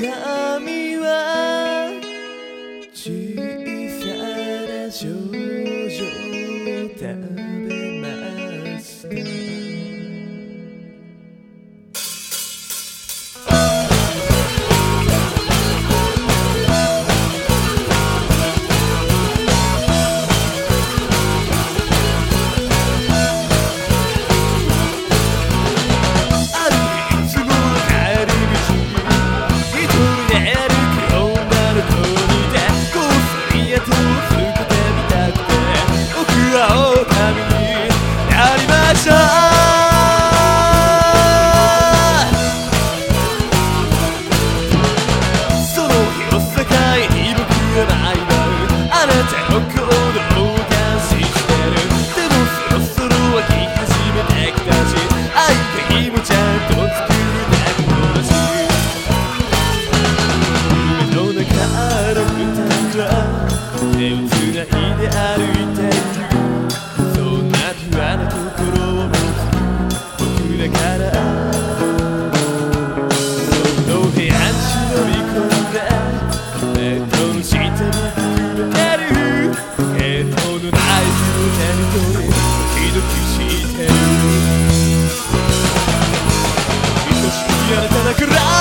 神は小さな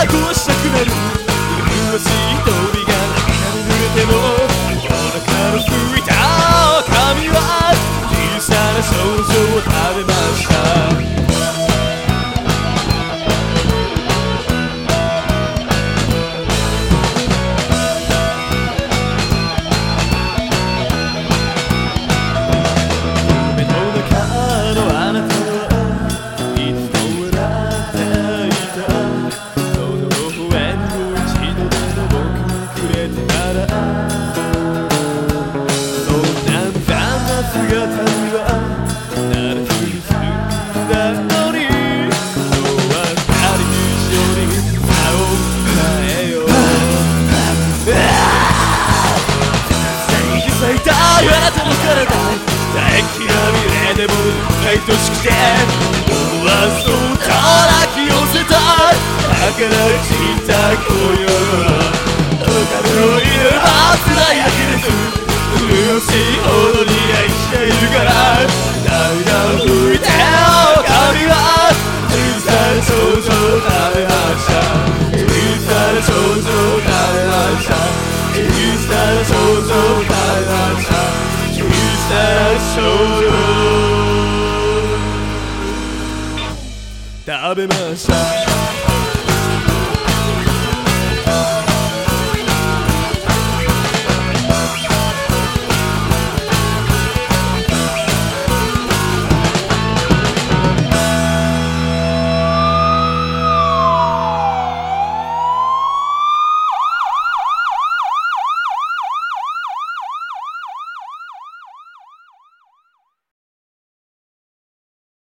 こしたくなる麗しい瞳が波濡れても夜中の吹いた髪は小さな少女わるあとの体大気な未来でも愛しくてドアそう叩き寄せた儚く散った紅葉他のいるはずないだけれす苦しいほどに愛しているから涙を拭いて狼は小さな少女大発射小さな少女大発射小さな少女 the Abimasa.